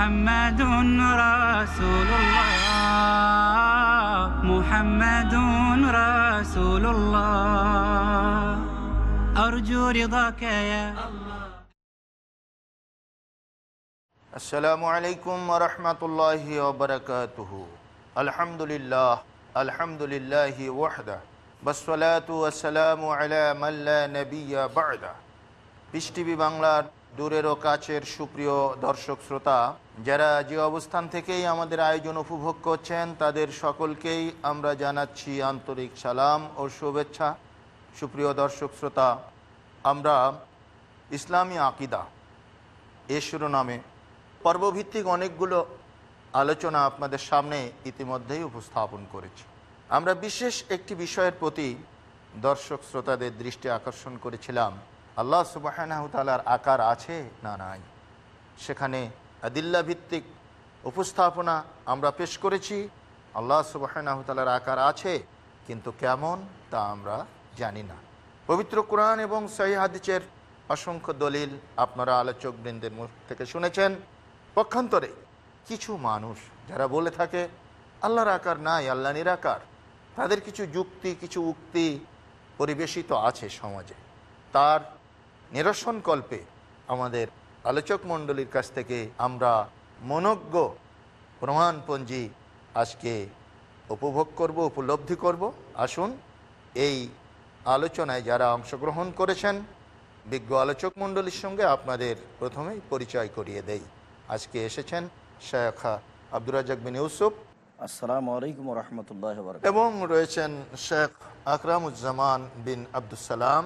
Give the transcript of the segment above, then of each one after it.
محمد رسول الله محمد رسول الله أرجو رضاك يا আসসালামু আলাইকুম রহমতুল্লাহ ওবরাকাতুহু আলহামদুলিল্লাহ আলহামদুলিল্লাহ ওয়াহদা বসলাতু আসসালামু আলা মাল্লা নবিয়া বাদা পিস টিভি বাংলার দূরের ও কাছের সুপ্রিয় দর্শক শ্রোতা, যারা যে অবস্থান থেকেই আমাদের আয়োজন উপভোগ করছেন, তাদের সকলকেই আমরা জানাচ্ছি আন্তরিক সালাম ও শুভেচ্ছা। সুপ্রিয় দর্শক শ্রোতা, আমরা ইসলামী আকিদা, এ শিরোনামে পর্বভিত্তিক অনেকগুলো আলোচনা আপনাদের সামনে ইতিমধ্যেই উপস্থাপন করেছি। আমরা বিশেষ একটি বিষয়ের প্রতি দর্শক শ্রোতাদের দৃষ্টি আকর্ষণ করেছিলাম। আল্লাহ সুবাহর আকার আছে না নাই? সেখানে আদিল্লা ভিত্তিক উপস্থাপনা আমরা পেশ করেছি। আল্লাহ সুবাহর আকার আছে, কিন্তু কেমন তা আমরা জানি না। পবিত্র কোরআন এবং সহি অসংখ্য দলিল আপনারা আলোচক বৃন্দের মুখ থেকে শুনেছেন। পক্ষান্তরে কিছু মানুষ যারা বলে থাকে, আল্লাহর আকার নাই, আল্লাহ নিরাকার। তাদের কিছু যুক্তি, কিছু উক্তি পরিবেশিত আছে সমাজে। তার নিরসনকল্পে আমাদের আলোচক মণ্ডলীর কাছ থেকে আমরা মনজ্ঞ প্রমাণপঞ্জি আজকে উপভোগ করব উপলব্ধি করব। আসুন এই আলোচনায় যারা অংশগ্রহণ করেছেন বিজ্ঞ আলোচক মণ্ডলীর সঙ্গে আপনাদের প্রথমেই পরিচয় করিয়ে দেই। আজকে এসেছেন শেখা আব্দুর রাজাক বিন ইউসুফ। আসসালামু আলাইকুম রহমতুল্লাহ এবং রয়েছেন শেখ আকরামুজ্জামান বিন আব্দুসালাম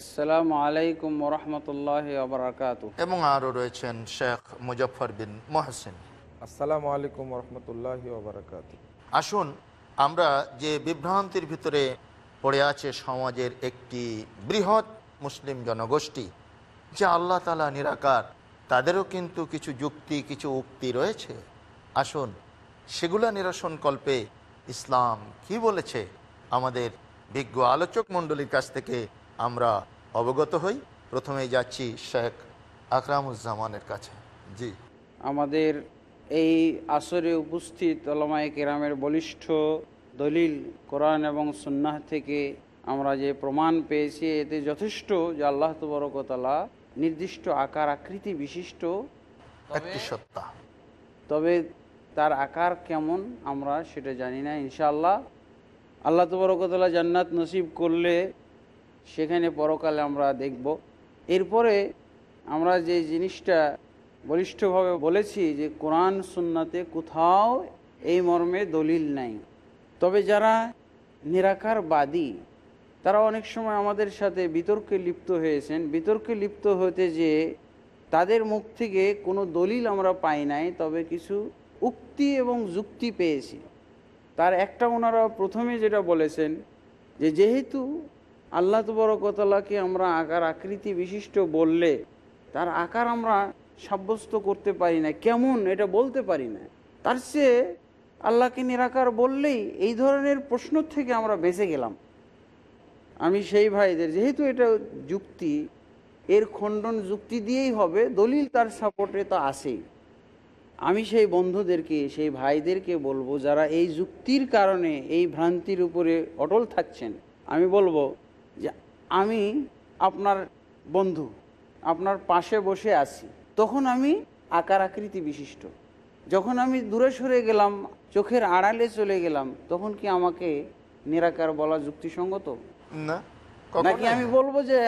আসসালামু আলাইকুম রহমতুল্লাহ আবরাকাত এবং আরও রয়েছেন শেখ মুজফর বিন মহসিন। আসসালামু আলাইকুম রহমতুল্লাহ আসুন আমরা যে বিভ্রান্তির ভিতরে পড়ে আছে সমাজের একটি বৃহৎ মুসলিম জনগোষ্ঠী যে আল্লাহ তালা নিরাকার তাদেরও কিন্তু কিছু যুক্তি কিছু উক্তি রয়েছে। আসুন সেগুলা নিরসনকল্পে ইসলাম কি বলেছে আমাদের বিজ্ঞ আলোচক মণ্ডলীর কাছ থেকে আমরা অবগত হই। প্রথমেই যাচ্ছি শেখ আকরামুজ্জামানের কাছে। জি। আমাদের এই আসরে উপস্থিত ওলামায়ে কেরামের বলিষ্ঠ দলিল কোরআন এবং সুন্নাহ থেকে আমরা যে প্রমাণ পেয়েছি এতে যথেষ্ট যে আল্লাহ তবরকতলা নির্দিষ্ট আকার আকৃতি বিশিষ্ট। একটি সত্তা। তবে তার আকার কেমন আমরা সেটা জানি না ইনশাআল্লাহ। আল্লাহ তবরকতলা জান্নাত নসিব করলে সেখানে পরকালে আমরা দেখব। এরপরে আমরা যে জিনিসটা বলিষ্ঠভাবে বলেছি যে, কোরআন সুন্নাতে কোথাও এই মর্মে দলিল নাই। তবে যারা নিরাকারবাদী, তারা অনেক সময় আমাদের সাথে বিতর্কে লিপ্ত হয়েছেন। বিতর্কে লিপ্ত হতে যে তাদের মুখ থেকে কোনো দলিল আমরা পাই নাই, তবে কিছু উক্তি এবং যুক্তি পেয়েছি। তার একটা ওনারা প্রথমে যেটা বলেছেন যে, যেহেতু আল্লাহ তবরকতলাকে আমরা আকার আকৃতি বিশিষ্ট বললে তার আকার আমরা সাব্যস্ত করতে পারি না? কেমন? এটা বলতে পারি না। তার চেয়ে আল্লাহকে নিরাকার বললেই এই ধরনের প্রশ্ন থেকে আমরা বেঁচে গেলাম। আমি সেই ভাইদের, যেহেতু এটা যুক্তি, এর খণ্ডন যুক্তি দিয়েই হবে, দলিল তার সাপোর্টে তো আসেই আমি সেই বন্ধুদেরকে, সেই ভাইদেরকে বলব, যারা এই যুক্তির কারণে এই ভ্রান্তির উপরে অটল থাকছেন, আমি বলব যে আমি আপনার বন্ধু আপনার পাশে বসে আছি। তখন আমি আকার আকৃতি বিশিষ্ট। যখন আমি দূরে সরে গেলাম চোখের আড়ালে চলে গেলাম তখন কি আমাকে নিরাকার বলা যুক্তিসঙ্গত? না নাকি আমি বলব যে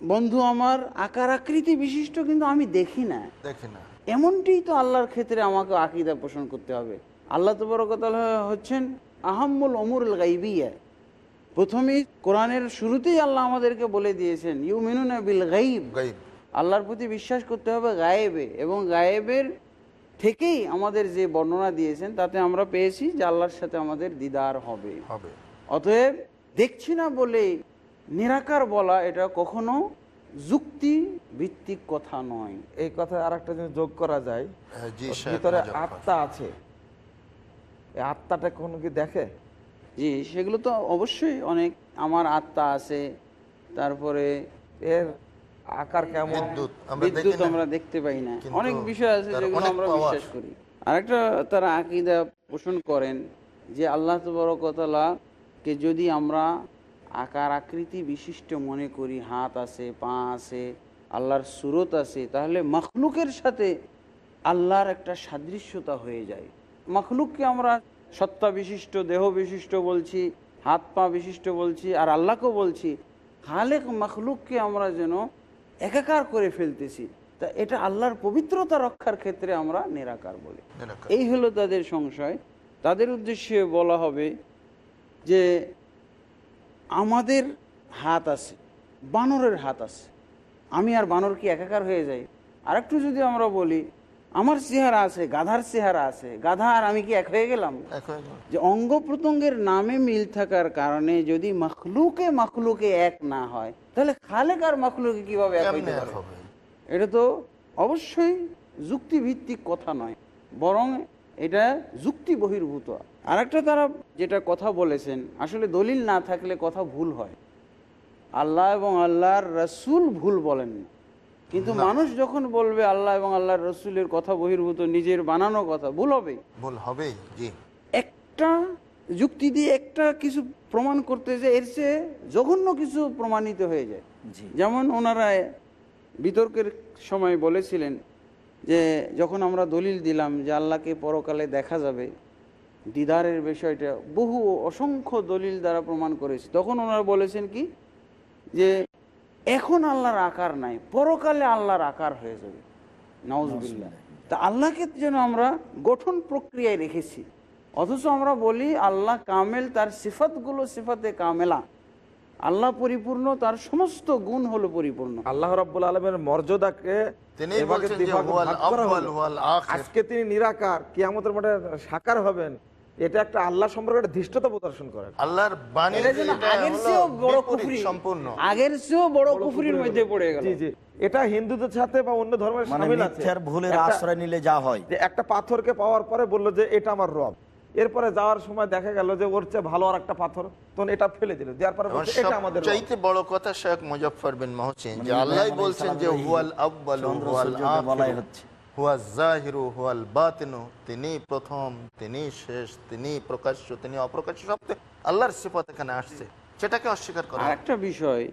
বন্ধু আমার আকার আকৃতি বিশিষ্ট কিন্তু আমি দেখি না। দেখি না। এমনটি তো আল্লাহর ক্ষেত্রে আমাকে আকিদা পোষণ করতে হবে। আল্লাহ তবরকতাল হচ্ছেন আহাম্মুল অমুরুল গাইবিয়া। প্রথমেই কোরআনের শুরুতেই আল্লাহ আমাদেরকে বলে দিয়েছেন ইউ মিনুনা বিল গাইব গাইব আল্লাহর প্রতি বিশ্বাস করতে হবে গায়েবে এবং গায়েবের থেকেই আমাদের যে বর্ণনা দিয়েছেন তাতে আমরা পেয়েছি যে আল্লাহর সাথে আমাদের দিদার হবে। হবে। অতএব দেখছি না বলে নিরাকার বলা এটা কখনো যুক্তি ভিত্তিক কথা নয়। এই কথায় আর একটা জিনিস যোগ করা যায়। হ্যাঁ, ভিতরে আত্মা আছে। এই আত্মাটা কখনো কি দেখে? জি সেগুলো তো অবশ্যই অনেক আমার আত্মা আছে তারপরে এর আকার কেমন? বিদ্যুৎ আমরা দেখতে পাই না। অনেক বিষয় আছে যেগুলো আমরা বিশ্বাস করি। আরেকটা তারা আকিদা পোষণ করেন যে আল্লাহ তবরকতলা কে যদি আমরা আকার আকৃতি বিশিষ্ট মনে করি হাত আছে পা আছে আল্লাহর সুরত আছে তাহলে মখলুকের সাথে আল্লাহর একটা সাদৃশ্যতা হয়ে যায়। মখলুককে আমরা সত্তা বিশিষ্ট দেহ বিশিষ্ট বলছি হাত পা বিশিষ্ট বলছি আর আল্লাহকেও বলছি খালেক মখলুককে আমরা যেন একাকার করে ফেলতেছি। তা এটা আল্লাহর পবিত্রতা রক্ষার ক্ষেত্রে আমরা নিরাকার বলি। এই হলো তাদের সংশয়। তাদের উদ্দেশ্যে বলা হবে যে আমাদের হাত আছে বানরের হাত আছে। আমি আর বানর কি একাকার হয়ে যাই? আর একটু যদি আমরা বলি আমার চেহারা আছে গাধার চেহারা আছে। গাধা আর আমি কি এক হয়ে গেলাম। যে অঙ্গ প্রত্যঙ্গের নামে মিল থাকার কারণে যদি মখলুকে মখলুকে এক না হয় তাহলে খালেক আর মখলুকে কীভাবে এক হইতে পারে? এটা তো অবশ্যই যুক্তিভিত্তিক কথা নয় বরং এটা যুক্তি বহির্ভূত আরেকটা তারা যেটা কথা বলেছেন আসলে দলিল না থাকলে কথা ভুল হয়। আল্লাহ এবং আল্লাহর রসুল ভুল বলেন না। কিন্তু মানুষ যখন বলবে আল্লাহ এবং আল্লাহর রসুলের কথা বহির্ভূত নিজের বানানো কথা ভুল হবে। ভুল হবে জি। একটা যুক্তি দিয়ে একটা কিছু প্রমাণ করতে যে এর চেয়ে জঘন্য কিছু প্রমাণিত হয়ে যায়। যেমন ওনারা বিতর্কের সময় বলেছিলেন যে যখন আমরা দলিল দিলাম যে আল্লাহকে পরকালে দেখা যাবে দিদারের বিষয়টা বহু অসংখ্য দলিল দ্বারা প্রমাণ করেছি। তখন ওনারা বলেছেন কি? যে এখন আল্লাহর আকার নাই পরকালে আল্লাহর আকার হয়ে যাবে। নওয়াজবিল্লাহ তা আল্লাহকে যেন আমরা গঠন প্রক্রিয়ায় রেখেছি অথচ আমরা বলি আল্লাহ কামেল তার সিফাতগুলো সিফাতে কামেলা। আল্লাহ পরিপূর্ণ তার সমস্ত গুণ হলো পরিপূর্ণ। আল্লাহ রাব্বুল আলমের মর্যাদাকে। আজকে তিনি নিরাকার কিয়ামতের মাঠে সাকার হবেন। এটা একটা আল্লাহ সম্পর্কে একটা ধৃষ্টতা প্রদর্শন করেন আল্লাহর বাণী এটা যেন যেটা আগের চেয়েও বড় কুফরি। সম্পূর্ণ। আগের চেয়েও বড় কুফরির মধ্যে পড়ে গেল। জি জি। এটা হিন্দুদের সাথে বা অন্য ধর্মের মানে সামিল আছে। ভুলের আশ্রয় নিলে যা হয়। যে একটা পাথরকে পাওয়ার পরে বলল যে এটা আমার রব। এরপরে যাওয়ার সময় দেখা গেল যে ওর চেয়ে ভালো আর একটা পাথর। তখন এটা ফেলে দিল। দেওয়ার পরে এবং এটা আমাদের রব। বড় কথা শেখ মুজফফর বিন মহসিন যে মানে আল্লাহ বলছেন যে হুয়াল আউয়াল হুয়াল আখির। হচ্ছে। হুয়া জাহিরু হুয়াল বাতিনু তিনি প্রথম তিনি শেষ তিনি প্রকাশ্য তিনি অপ্রকাশ্য সব আল্লাহর সিফাত এখানে আসছে। সেটাকে অস্বীকার করা। একটা বিষয়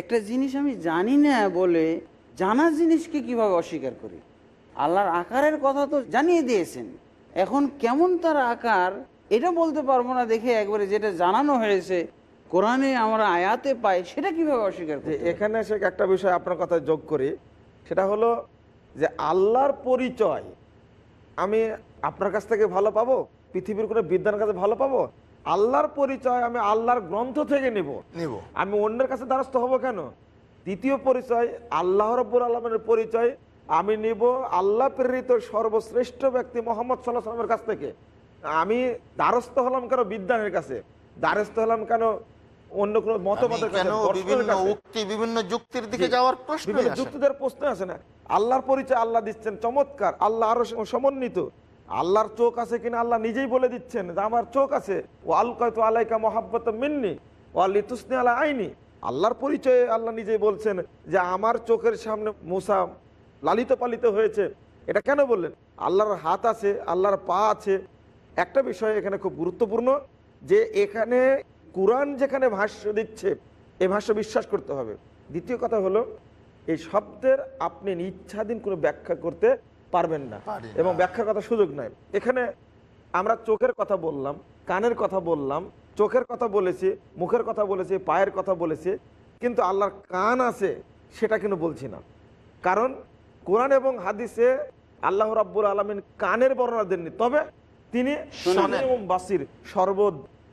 একটা জিনিস আমি জানি না বলে জানা জিনিসকে কীভাবে অস্বীকার করি? আল্লাহর আকারের কথা তো জানিয়ে দিয়েছেন। এখন কেমন তার আকার এটা বলতে পারব না দেখে একবারে যেটা জানানো হয়েছে কোরআনে আমরা আয়াতে পাই সেটা কীভাবে অস্বীকার করি এখানে সে একটা বিষয় আপনার কথা যোগ করি সেটা হলো যে আল্লাহর পরিচয় আমি আপনার কাছ থেকে ভালো পাবো? পৃথিবীর কোনো বিদ্যার কাছে ভালো পাবো? আল্লাহর পরিচয় আমি আল্লাহর গ্রন্থ থেকে নিব। নিব। আমি অন্যের কাছে দ্বারস্থ হব কেন? দ্বিতীয় পরিচয় আল্লাহ রব্বুর আলমের পরিচয় আমি নিব আল্লাহ প্রেরিত সর্বশ্রেষ্ঠ ব্যক্তি মোহাম্মদ সাল্লাহ সাল্লামের কাছ থেকে। আমি দ্বারস্থ হলাম কেন বিদ্যানের কাছে? দ্বারস্থ হলাম কেন অন্য কোনো মতবাদের বিভিন্ন উক্তি বিভিন্ন যুক্তির দিকে যাওয়ার প্রশ্ন যুক্তিদের প্রশ্ন আছে না। আল্লাহর পরিচয় আল্লাহ দিচ্ছেন চমৎকার। আল্লাহ আরও সমন্বিত। আল্লাহর চোখ আছে কিনা আল্লাহ নিজেই বলে দিচ্ছেন যে আমার চোখ আছে। ও আলকায়তু আলাইকা মহাব্বত মিন্নি ও আলিতুসনি আলা আইনি। আল্লাহর পরিচয়ে আল্লাহ নিজেই বলছেন যে আমার চোখের সামনে মুসা লালিত পালিত হয়েছে। এটা কেন বললেন? আল্লাহর হাত আছে আল্লাহর পা আছে। একটা বিষয় এখানে খুব গুরুত্বপূর্ণ যে এখানে কোরআন যেখানে ভাষ্য দিচ্ছে এ ভাষ্য বিশ্বাস করতে হবে। দ্বিতীয় কথা হলো এই শব্দের আপনি ইচ্ছাধীন কোনো ব্যাখ্যা করতে পারবেন না এবং ব্যাখ্যার কথা সুযোগ নাই। এখানে আমরা চোখের কথা বললাম কানের কথা বললাম চোখের কথা বলেছি মুখের কথা বলেছি পায়ের কথা বলেছি কিন্তু আল্লাহর কান আছে সেটা কিন্তু বলছি না। কারণ কোরআন এবং হাদিসে আল্লাহ রাব্বুল আলমিন কানের বর্ণনা দেননি। তবে তিনি শোনেন। এবং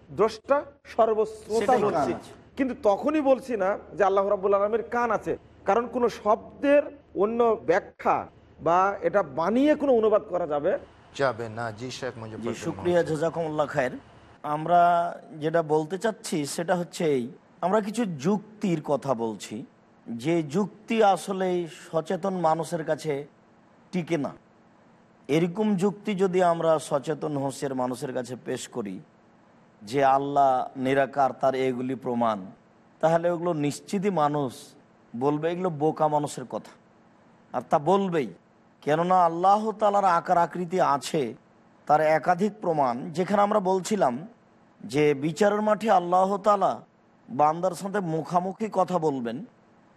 সর্বদ্রষ্টা সর্বশ্রোতা বলছি। কিন্তু তখনই বলছি না যে আল্লাহ রাব্বুল আলমের কান আছে। কারণ কোনো শব্দের অন্য ব্যাখ্যা বা এটা বানিয়ে কোনো অনুবাদ করা যাবে? যাবে না। জি শেখ জি শুক্রিয়া জাজাকুমুল্লাহ খায়ের। আমরা যেটা বলতে চাচ্ছি সেটা হচ্ছে এই। আমরা কিছু যুক্তির কথা বলছি। যে যুক্তি আসলে সচেতন মানুষের কাছে টিকে না। এরকম যুক্তি যদি আমরা সচেতন হোসের মানুষের কাছে পেশ করি যে আল্লাহ নিরাকার তার এগুলি প্রমাণ, তাহলে ওগুলো নিশ্চিতই মানুষ বলবে, এগুলো বোকা মানুষের কথা। আর তা বলবেই, কেননা আল্লাহ তালার আকার আকৃতি আছে, তার একাধিক প্রমাণ। যেখানে আমরা বলছিলাম যে বিচারের মাঠে আল্লাহ তালা বান্দার সাথে মুখামুখি কথা বলবেন,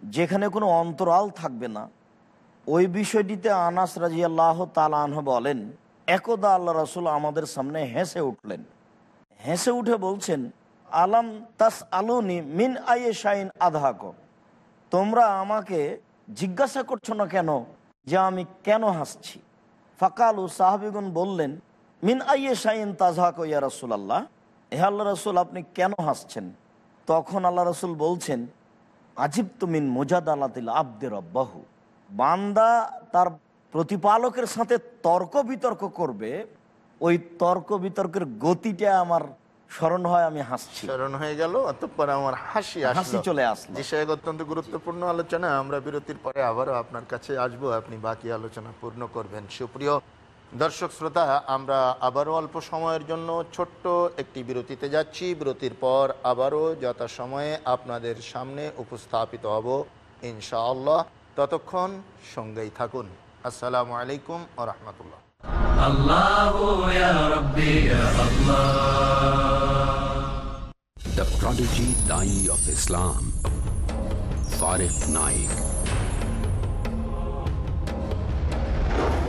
যেখানে কোনো অন্তরাল থাকবে না। ওই বিষয়টিতে আনাস রাজি আল্লাহ তালাহ বলেন, একদা আল্লাহ রসুল আমাদের সামনে হেসে উঠলেন। হেসে উঠে বলছেন, আলাম তাস আলুনি মিন আয়ে শাইন আধাক তোমরা আমাকে জিজ্ঞাসা করছ না কেন যে আমি কেন হাসছি? ফাকালু সাহাবিগুন বললেন, মিন আইয়ে শাইন তাজহাক ইয়া রসুলাল্লাহ? হে আল্লাহ রসুল, আপনি কেন হাসছেন? তখন আল্লাহ রসুল বলছেন আজিব তুমিন মোজাদ আল্লাতিল আব্দের বান্দা তার প্রতিপালকের সাথে তর্ক বিতর্ক করবে ওই তর্ক বিতর্কের গতিটা আমার স্মরণ হয় আমি হাসছি। স্মরণ হয়ে গেল অতঃপর আমার হাসি হাসি চলে আসলো। শেখ অত্যন্ত গুরুত্বপূর্ণ আলোচনা আমরা বিরতির পরে আবারও আপনার কাছে আসব আপনি বাকি আলোচনা পূর্ণ করবেন। সুপ্রিয় দর্শক শ্রোতা আমরা আবারও অল্প সময়ের জন্য ছোট্ট একটি বিরতিতে যাচ্ছি। বিরতির পর আবারও যথাসময়ে আপনাদের সামনে উপস্থাপিত হব ইনশাআল্লাহ। ততক্ষণ সঙ্গেই থাকুন। আসসালামু আলাইকুম ও রহমতুল্লাহ। Allah. The prodigy Dai of Islam, Farid Naik.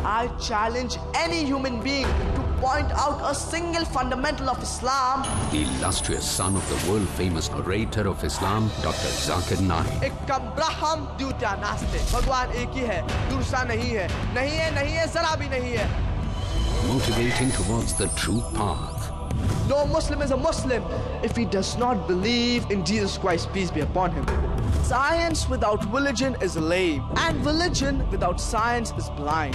I challenge any human being to point out a single fundamental of Islam. The illustrious son of the world famous orator of Islam, Dr. Zakir Naik. एकम ब्रह्म द्वितीय नास्ते भगवान एक ही है दूसरा नहीं है नहीं है नहीं है जरा भी नहीं है Motivating towards the true path. No Muslim is a Muslim if he does not believe in Jesus Christ, peace be upon him. Science without religion is lame, and religion without science is blind.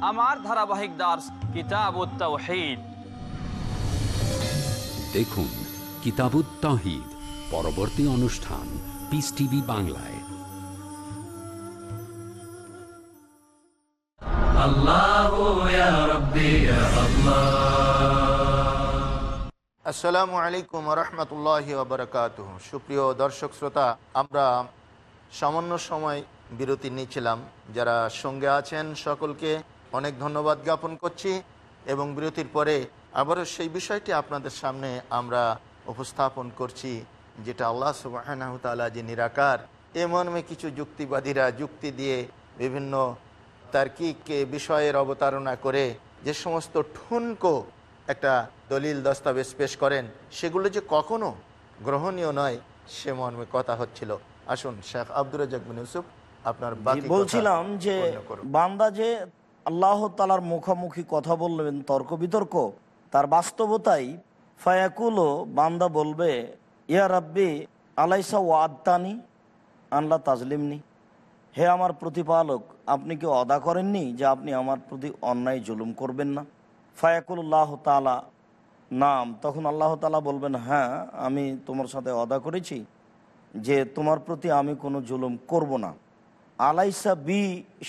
আমার ধারাবাহিক দাস কিতাব দেখুন কিতাবুত্তাহিদ পরবর্তী অনুষ্ঠান piece TV বাংলায়। আসসালামু আলাইকুম রহমতুল্লাহ বারকাত সুপ্রিয় দর্শক শ্রোতা আমরা সামান্য সময় বিরতি নিয়েছিলাম যারা সঙ্গে আছেন সকলকে অনেক ধন্যবাদ জ্ঞাপন করছি এবং বিরতির পরে আবারও সেই বিষয়টি আপনাদের সামনে আমরা উপস্থাপন করছি যেটা আল্লাহ সুবাহ যে নিরাকার এ মর্মে কিছু যুক্তিবাদীরা যুক্তি দিয়ে বিভিন্ন তার্কিক বিষয়ের অবতারণা করে যে সমস্ত ঠুনকো একটা দলিল দস্তাবেজ পেশ করেন সেগুলো যে কখনো গ্রহণীয় নয় সে মর্মে কথা হচ্ছিল। আসুন শেখ আব্দুর রাজাক বিন ইউসুফ আপনার বলছিলাম যে বান্দা যে আল্লাহ তালার মুখোমুখি কথা বলবেন তর্ক বিতর্ক। তার বাস্তবতাই ফায়াকুলো, বান্দা বলবে, ইয়া রাব্বি, আলাইসা ওয়াদ্দানি আনলা তাজলিমনি? হে আমার প্রতিপালক, আপনি কি অদা করেননি যে আপনি আমার প্রতি অন্যায় জুলুম করবেন না? ফায়াকুল্লাহ তালা নাম। তখন আল্লাহ তালা বলবেন হ্যাঁ আমি তোমার সাথে অদা করেছি যে তোমার প্রতি আমি কোনো জুলুম করব না। আলাইসা বি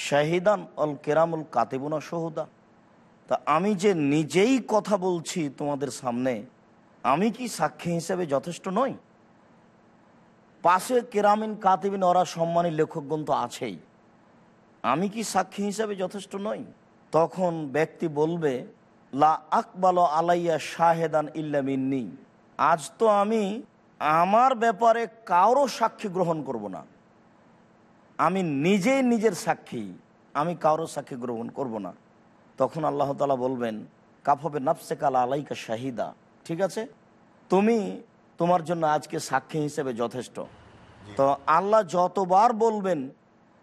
শাহিদান অল কেরামুল কাতেবুনা সহুদা তা আমি যে নিজেই কথা বলছি তোমাদের সামনে, আমি কি সাক্ষী হিসেবে যথেষ্ট নই? পাশে কেরামিন কাতেবিন, ওরা সম্মানী লেখকগণ তো আছেই। আমি কি সাক্ষী হিসেবে যথেষ্ট নই? তখন ব্যক্তি বলবে, লা আকবাল আলাইয়া শাহেদান ইল্লা মিন্নি। আজ তো আমি আমার ব্যাপারে কারও সাক্ষী গ্রহণ করব না। আমি নিজেই নিজের সাক্ষী আমি কারও সাক্ষী গ্রহণ করব না। তখন আল্লাহ তালা বলবেন কাফবে নাফসে কালা আলাইকা শাহিদা। ঠিক আছে? তুমি তোমার জন্য আজকে সাক্ষী হিসেবে যথেষ্ট। তো আল্লাহ যতবার বলবেন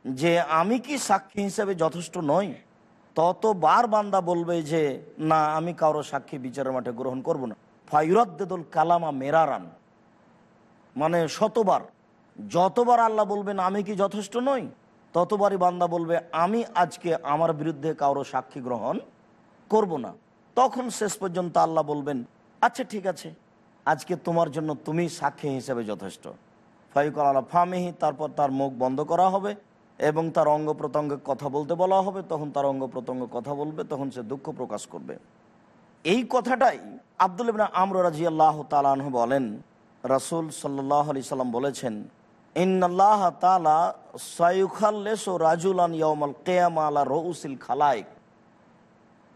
যে আমি কি সাক্ষী হিসেবে যথেষ্ট নই? ততবার বান্দা বলবে যে না আমি কারও সাক্ষী বিচারের মাঠে গ্রহণ করব না। ফাইরদ্দুল কালামা মেরারান। মানে শতবার যতবার আল্লাহ বলবেন, আমি কি যথেষ্ট নই? ততবারই বান্দা বলবে, আমি আজকে আমার বিরুদ্ধে কারও সাক্ষী গ্রহণ করব না। তখন শেষ পর্যন্ত আল্লাহ বলবেন আচ্ছা ঠিক আছে। আজকে তোমার জন্য তুমি সাক্ষী হিসেবে যথেষ্ট। ফাইকুল আল্লাহ ফামিহি, তারপর তার মুখ বন্ধ করা হবে এবং তার অঙ্গ প্রত্যঙ্গে কথা বলতে বলা হবে। তখন তার অঙ্গ প্রত্যঙ্গ কথা বলবে, তখন সে দুঃখ প্রকাশ করবে। এই কথাটাই আব্দুল ইবনা আমর রাজি আল্লাহ তালাহ বলেন। রাসুল সাল্লাহ আলি সাল্লাম বলেছেন রাজুলান রউসিল খালাইক।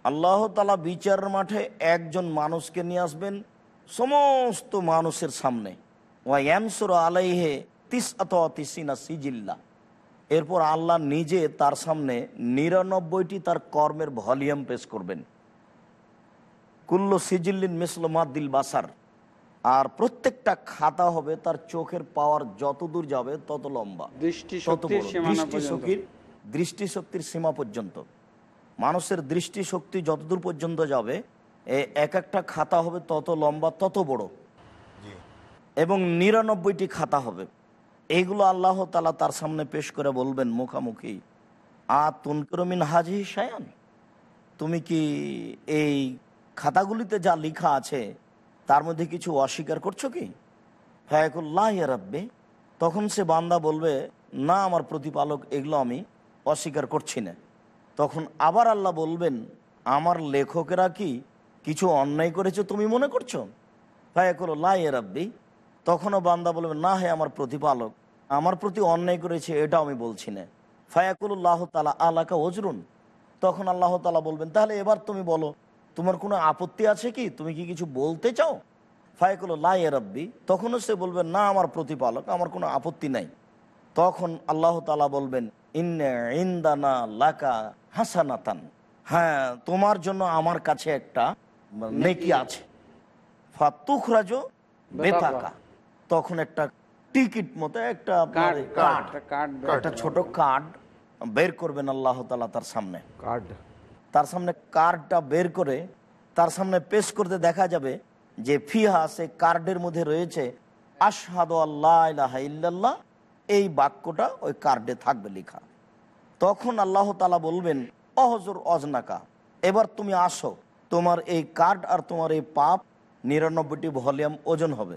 আল্লাহ তালা বিচারের মাঠে একজন মানুষকে নিয়ে আসবেন সমস্ত মানুষের সামনে। আলাইহে সিজিল্লা। এরপর আল্লাহ নিজে তার সামনে নিরানব্বইটি তার কর্মের ভলিউম পেশ করবেন। কুল্ল সিজিল্লিন মিসলমাদ্দিল বাসার। আর প্রত্যেকটা খাতা হবে তার চোখের পাওয়ার যত দূর যাবে তত লম্বা। দৃষ্টি শক্তির বড়। পর্যন্ত। দৃষ্টিশক্তির দৃষ্টিশক্তির সীমা পর্যন্ত। মানুষের দৃষ্টিশক্তি যতদূর পর্যন্ত যাবে এ এক একটা খাতা হবে তত লম্বা তত বড়। এবং নিরানব্বইটি খাতা হবে। এইগুলো আল্লাহ তালা তার সামনে পেশ করে বলবেন মুখামুখি। আ তুনকরমিন হাজি সায়ান তুমি কি এই খাতাগুলিতে যা লেখা আছে তার মধ্যে কিছু অস্বীকার করছ কি? ফায়াকুল্লাহ রাব্বে, তখন সে বান্দা বলবে, না, আমার প্রতিপালক, এগুলো আমি অস্বীকার করছি না। তখন আবার আল্লাহ বলবেন, আমার লেখকেরা কি কিছু অন্যায় করেছে তুমি মনে করছ? ফায়াকুল্লাহ রাব্বি, তখনও বান্দা বলবে, না হে আমার প্রতিপালক, আমার প্রতি অন্যায় করেছে এটা আমি বলছি না। ফায়াকুল্লাহ তালা আলাকা অজরুন তখন আল্লাহ তালা বলবেন, তাহলে এবার তুমি বলো তোমার কোনো আপত্তি আছে কি? তুমি কি কিছু বলতে চাও? ফায়াকুল লাই রব্বি। তখনও সে বলবে না আমার প্রতিপালক আমার কোনো আপত্তি নাই। তখন আল্লাহ তালা বলবেন ইন্নে ইন্দানা লাকা হাসানাতান। হ্যাঁ তোমার জন্য আমার কাছে একটা নেকি আছে। ফাতুখরাজো বেতাকা। তখন একটা টিকিট মতো একটা কার্ড একটা ছোট কার্ড বের করবেন আল্লাহ তালা তার সামনে। কার্ড। তার সামনে কার্ডটা বের করে তার সামনে পেশ করতে দেখা যাবে যে ফিহা সে কার্ডের মধ্যে রয়েছে, আশহাদ আল্লাহ ইল্লাল্লাহ এই বাক্যটা ওই কার্ডে থাকবে লেখা। তখন আল্লাহ তালা বলবেন অহজর অজনাকা, এবার তুমি আসো, তোমার এই কার্ড আর তোমার এই পাপ নিরানব্বইটি ভলিউম ওজন হবে।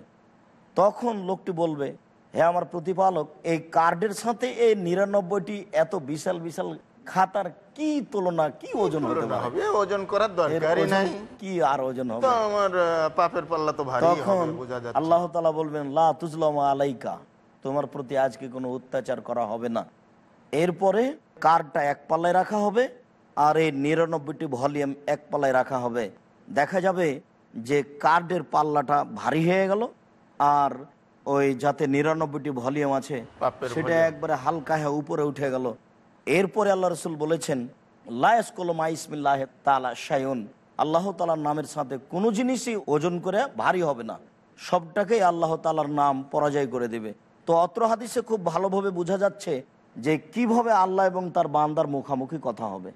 তখন লোকটি বলবে, হে আমার প্রতিপালক, এই কার্ডের সাথে এই নিরানব্বইটি এত বিশাল বিশাল খাতার কি তুলনা কি ওজন হতে হবে? ওজন করার দরকারই নাই। কি আর ওজন হবে? আমার পাপের পাল্লা তো ভারী হবে বোঝা যাচ্ছে। আল্লাহ তালা বলবেন লা তুজলামা আলাইকা। তোমার প্রতি আজকে কোনো অত্যাচার করা হবে না। এরপরে কার্ডটা এক পাল্লায় রাখা হবে আর এই নিরানব্বইটি ভলিউম এক পাল্লায় রাখা হবে। দেখা যাবে যে কার্ডের পাল্লাটা ভারী হয়ে গেল আর ওই যাতে নিরানব্বইটি ভলিউম আছে সেটা একবারে হালকা হয়ে উপরে উঠে গেল। এরপরে আল্লাহ রসুল বলেছেন লায়াস কলমা তালা শায়ন আল্লাহ তালার নামের সাথে কোনো জিনিসই ওজন করে ভারী হবে না। সবটাকেই আল্লাহ তালার নাম পরাজয় করে দেবে। তো অত্র হাদিসে খুব ভালোভাবে বোঝা যাচ্ছে যে কীভাবে আল্লাহ এবং তার বান্দার মুখামুখি কথা হবে।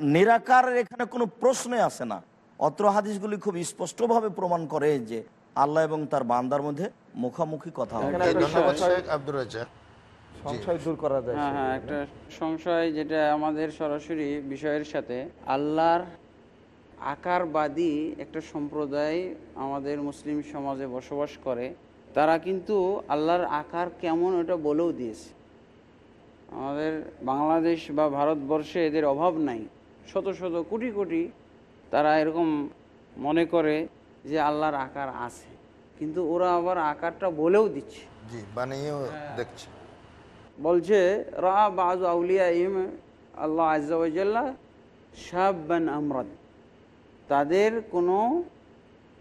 নিরাকারের এখানে কোনো প্রশ্নই আসে না। অত্র হাদিসগুলি খুব স্পষ্টভাবে প্রমাণ করে যে আল্লাহ এবং তার বান্দার মধ্যে মুখামুখি কথা হবে এখানে এই একটা ধন্যবাদ সংশয়- দূর করা যায় হ্যাঁ হ্যাঁ একটা সংশয় যেটা আমাদের সরাসরি বিষয়ের সাথে আল্লাহর আকারবাদী একটা সম্প্রদায় আমাদের মুসলিম সমাজে বসবাস করে তারা কিন্তু আল্লাহর আকার কেমন ওটা বলেও দিয়েছে। আমাদের বাংলাদেশ বা ভারতবর্ষে এদের অভাব নাই। শত শত কোটি কোটি তারা এরকম মনে করে যে আল্লাহর আকার আছে। কিন্তু ওরা আবার আকারটা বলেও দিচ্ছে। জি বানিয়েও দেখছে। বলছে রা বাজ আউলিয়া ইম আল্লাহ আজ্লা শাহবান আমরাদ। তাদের কোনো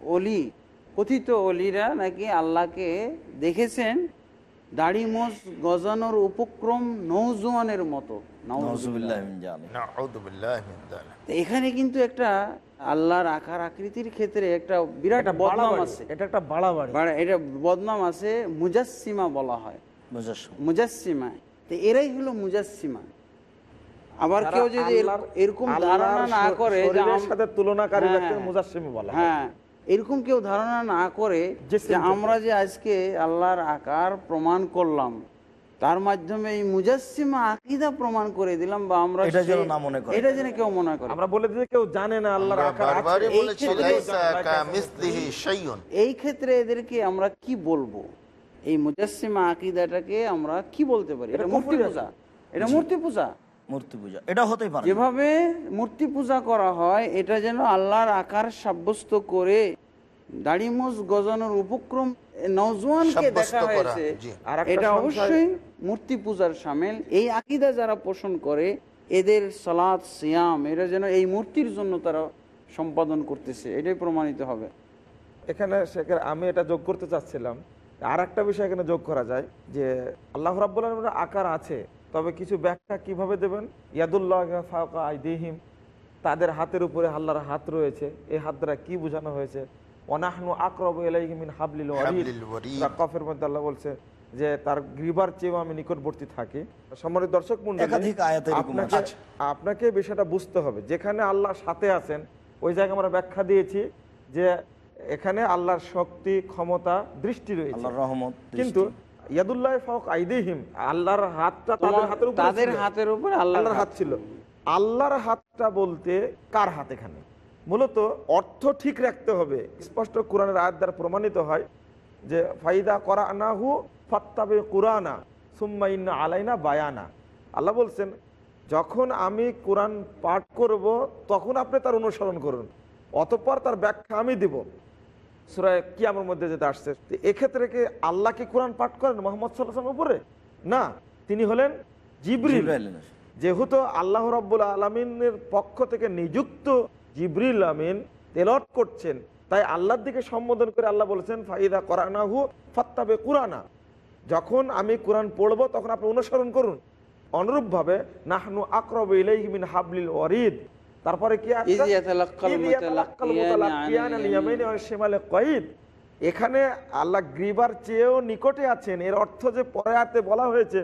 অলি কথিত অলিরা নাকি আল্লাহকে দেখেছেন দাড়ি মোজ গজানোর উপক্রম নৌজোয়ানের মতো? এখানে কিন্তু একটা আল্লাহর আকার আকৃতির ক্ষেত্রে একটা বিরাট বদনাম আছে। এটা একটা বাড়াবাড়ি। বাড়া- এটা বদনাম আছে মুজাসিমা বলা হয়। মুজাসিমা তো এরাই হলো মুজাসিমা আবার কেউ যদি এরকম ধারণা না করে সাথে হ্যাঁ, বলা হ্যাঁ। এরকম কেউ ধারণা না করে যে আমরা যে আজকে আল্লাহর আকার প্রমাণ করলাম তার মাধ্যমে এই মুজাসিমা আকিদা প্রমাণ করে দিলাম বা আমরা এটা যেন না মনে করে। এটা যেন কেউ মনে করে। আমরা বলে দিই কেউ জানে না আল্লাহর আকার এই ক্ষেত্রে এদেরকে আমরা কি বলব? এই মুজাসিমা আকিদাটাকে আমরা কি বলতে পারি? এটা মূর্তি পূজা। এটা মূর্তি পূজা। মূর্তি পূজা। এটা হতেই পারে যেভাবে মূর্তি পূজা করা হয় এটা যেন আল্লাহর আকার সাব্যস্ত করে দাড়িমুজ গজানোর উপক্রম নজওয়ানকে দেখা হয়েছে এটা অবশ্যই মূর্তি পূজার সামিল। এই আকিদা যারা পোষণ করে এদের সালাদ সিয়াম এরা যেন এই মূর্তির জন্য তারা সম্পাদন করতেছে এটাই প্রমাণিত হবে। এখানে শেখের আমি এটা যোগ করতে চাচ্ছিলাম। আর একটা বিষয় এখানে যোগ করা যায় যে আল্লাহ রাব্বুল আলমের আকার আছে তবে কিছু ব্যাখ্যা কীভাবে দেবেন? ইয়াদুল্লাহ আইদিহিম তাদের হাতের উপরে আল্লাহর হাত রয়েছে এই হাত দ্বারা কি বোঝানো হয়েছে? অনাহনু আকরব হাবলিল কফের মধ্যে আল্লাহ বলছে যে তার গ্রীবার চেয়েও আমি নিকটবর্তী থাকি। সম্মানিত দর্শক আপনাকে আপনাকে বিষয়টা বুঝতে হবে। যেখানে আল্লাহ সাথে আছেন ওই জায়গায় আমরা ব্যাখ্যা দিয়েছি যে এখানে আল্লাহর শক্তি ক্ষমতা দৃষ্টি রয়েছে। রহমত কিন্তু ইয়াদুল্লাহ ফাউক আইদিহিম আল্লাহর হাতটা তাদের হাতের উপরে তাদের হাতের উপরে আল্লাহর আল্লাহর হাত হাত। ছিল। আল্লাহর হাতটা বলতে কার হাত এখানে? মূলত অর্থ ঠিক রাখতে হবে। স্পষ্ট কোরআনের আয়াত দ্বারা প্রমাণিত হয় যে ফাইদা করা আনাহু ফত্তাবে কুরানা সুম্মা আলাইনা বায়ানা। আল্লাহ বলছেন যখন আমি কোরআন পাঠ করব তখন আপনি তার অনুসরণ করুন অতঃপর তার ব্যাখ্যা আমি দিব। সুরায় কিয়ামের মধ্যে যেটা আসছে এক্ষেত্রে কি আল্লাহ কি কোরআন পাঠ করেন মোহাম্মদ সাল্লাহ উপরে? না তিনি হলেন জিবরিল। যেহেতু আল্লাহ রব্বুল আলমিনের পক্ষ থেকে নিযুক্ত জিবরিল আমিন তেলট করছেন তাই আল্লাহর দিকে সম্বোধন করে আল্লাহ বলেছেন ফাইদা করানাহু ফাত্তাবে কুরানা যখন আমি কোরআন পড়ব তখন আপনি অনুসরণ করুন। অনুরূপভাবে নাহনু আকরব ইলাইহিমিন হাবলিল ওয়ারিদ। তারপরে কি আছে? কয়িদ। এখানে আল্লাহ গ্রিবার চেয়েও নিকটে আছেন। এর অর্থ যে পরে আয়াতে বলা হয়েছে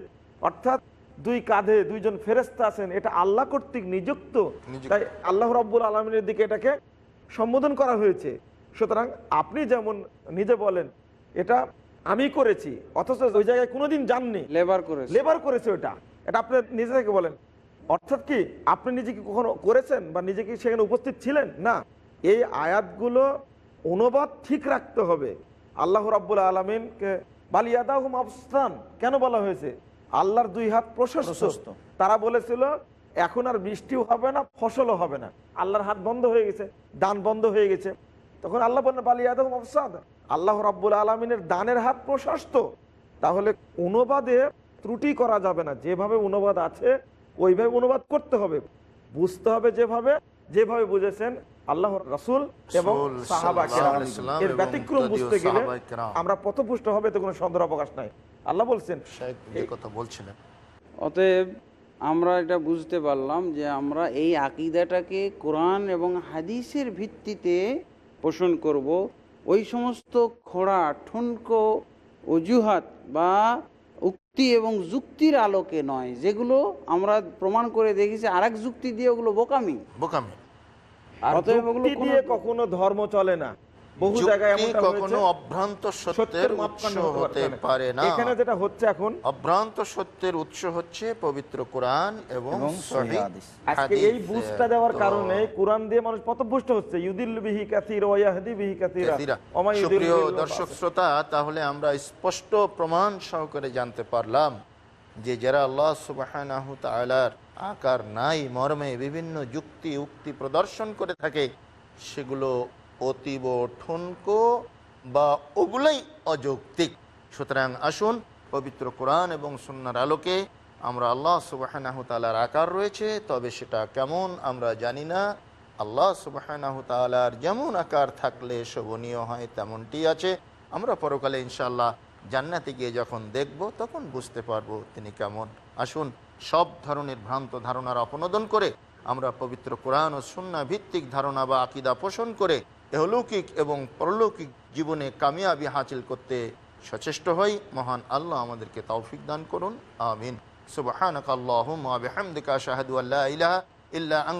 অর্থাৎ দুই কাঁধে দুইজন ফেরেস্তা আছেন এটা আল্লাহ কর্তৃক নিযুক্ত। তাই আল্লাহ রব্বুল আলমিনের দিকে এটাকে সম্বোধন করা হয়েছে। সুতরাং আপনি যেমন নিজে বলেন এটা আমি করেছি অথচ ওই জায়গায় কোনোদিন যাননি। লেবার করে লেবার করেছে ওটা। এটা আপনি নিজে থেকে বলেন। অর্থাৎ কি আপনি নিজে কি কখনো করেছেন বা নিজে কি সেখানে উপস্থিত ছিলেন? না। এই আয়াতগুলো অনুবাদ ঠিক রাখতে হবে। আল্লাহ রাব্বুল আলমিনকে বালিয়াদাহুম আফস্তান কেন বলা হয়েছে? আল্লাহর দুই হাত প্রশস্ত। প্রশস্ত। তারা বলেছিল এখন আর বৃষ্টিও হবে না ফসলও হবে না। আল্লাহর হাত বন্ধ হয়ে গেছে দান বন্ধ হয়ে গেছে। তখন আল্লাহ বলেন বালিয়াদাহুম আফসাদ আল্লাহ রাব্বুল আলমিনের দানের হাত প্রশস্ত। তাহলে অনুবাদে ত্রুটি করা যাবে না। যেভাবে অনুবাদ আছে ওইভাবে অনুবাদ করতে হবে। বুঝতে হবে যেভাবে যেভাবে বুঝেছেন আল্লাহ রাসুল এবং এর ব্যতিক্রম বুঝতে গেলে। আমরা পথপুষ্ট হবে তো কোনো সন্দেহ অবকাশ নাই। আল্লাহ বলছেন কথা বলছিলেন। অতএব আমরা এটা বুঝতে পারলাম যে আমরা এই আকিদাটাকে কোরআন এবং হাদিসের ভিত্তিতে পোষণ করব। ওই সমস্ত খোড়া ঠুনকো অজুহাত বা যুক্তি এবং যুক্তির আলোকে নয় যেগুলো আমরা প্রমাণ করে দেখেছি আর এক যুক্তি দিয়ে ওগুলো বোকামি। বোকামি। আর কখনো ধর্ম চলে না। বহু জায়গায় কখনো অভ্রান্ত সত্যের উৎস হতে পারে না। এখানে যেটা হচ্ছে এখন অভ্রান্ত সত্যের উৎস হচ্ছে পবিত্র কোরআন এবং এবং সহিহ সহিহ হাদিস। আজকে এই বুঝটা দেওয়ার কারণে কোরআন দিয়ে মানুষ পথভ্রষ্ট হচ্ছে। ইউদিল বিহি কাসির ওয়াহদি বিহি কাসিরা। কাসিরা। সুপ্রিয় দর্শক শ্রোতা তাহলে আমরা স্পষ্ট প্রমাণ সহকারে জানতে পারলাম যে যারা আল্লাহ সুবাহানাহু তাআলার আকার নাই মর্মে বিভিন্ন যুক্তি উক্তি প্রদর্শন করে থাকে সেগুলো অতীব ঠুনকো বা ওগুলোই অযৌক্তিক। সুতরাং আসুন, পবিত্র কোরআন এবং সুন্নার আলোকে আমরা আল্লাহ সুবাহানাহু তাআলার আকার রয়েছে, তবে সেটা কেমন আমরা জানি না। আল্লাহ সুবাহানাহু তাআলার যেমন আকার থাকলে শোভনীয় হয়, তেমনটি আছে। আমরা পরকালে ইনশাল্লাহ জান্নাতে গিয়ে যখন দেখব, তখন বুঝতে পারব তিনি কেমন। আসুন, সব ধরনের ভ্রান্ত ধারণার অপনোদন করে আমরা পবিত্র কোরআন ও সুন্না ভিত্তিক ধারণা বা আকিদা পোষণ করে এহলৌকিক এবং পরলৌকিক জীবনে কামিয়াবি হাসিল করতে সচেষ্ট হই। মহান আল্লাহ আমাদেরকে তৌফিক দান করুন। আমিন। সুবহানাক আল্লাহুম্মা ওয়া বিহামদিকা আশহাদু আল্লা ইলাহা ইল্লা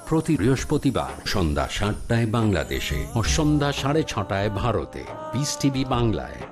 প্রতি বৃহস্পতিবার সন্ধ্যা সাতটায় বাংলাদেশে ও সন্ধ্যা সাড়ে ছটায় ভারতে। পিস টিভি বাংলায়।